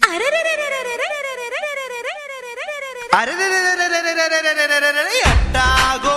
అరే అట్టాగో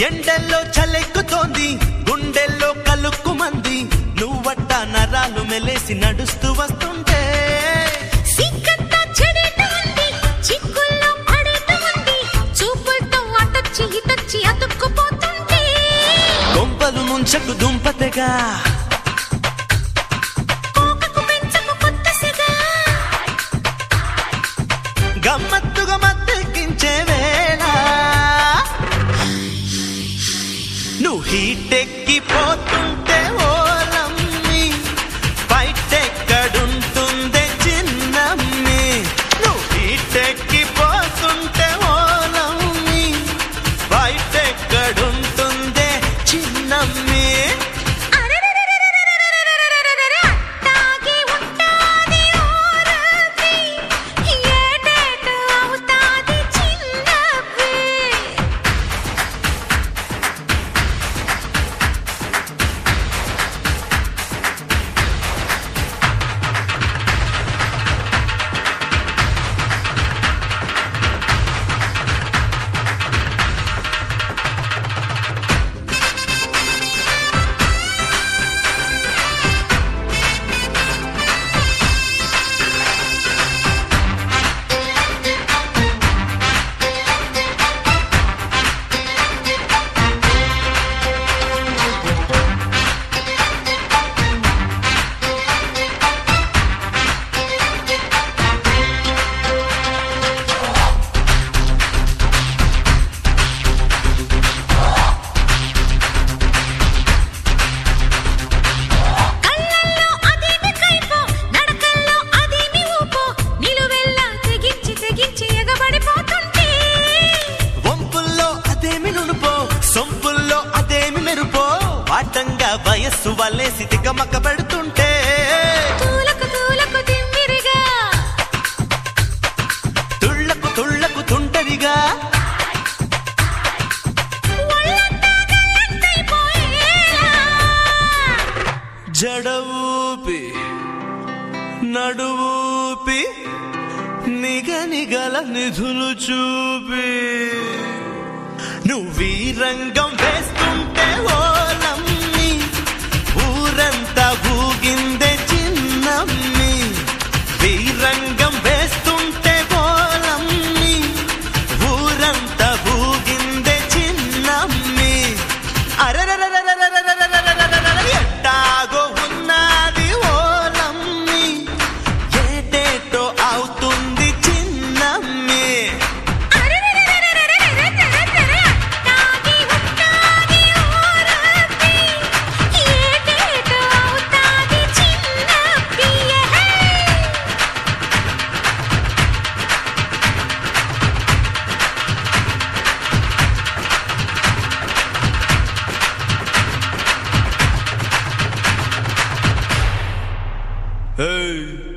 ఎండల్లో చలెక్కుతోంది గుండెల్లో కలుక్కుమంది. నువ్వట్ట నరాలు మెలేసి నడుస్తూ వస్తుంటే. కొంపలు ముంచకు దుంపతెగా. హీటెక్కిపోతు వయస్సు వల్లేసి దిగమక్క పెడుతుంటే తుళ్ళకు తుళ్ళకు తుంటరిగా. జడవూపి నడువూపి నిగ నిగల నిధులు చూపి. నువ్వీ రంగం 来来来来来来。Hey!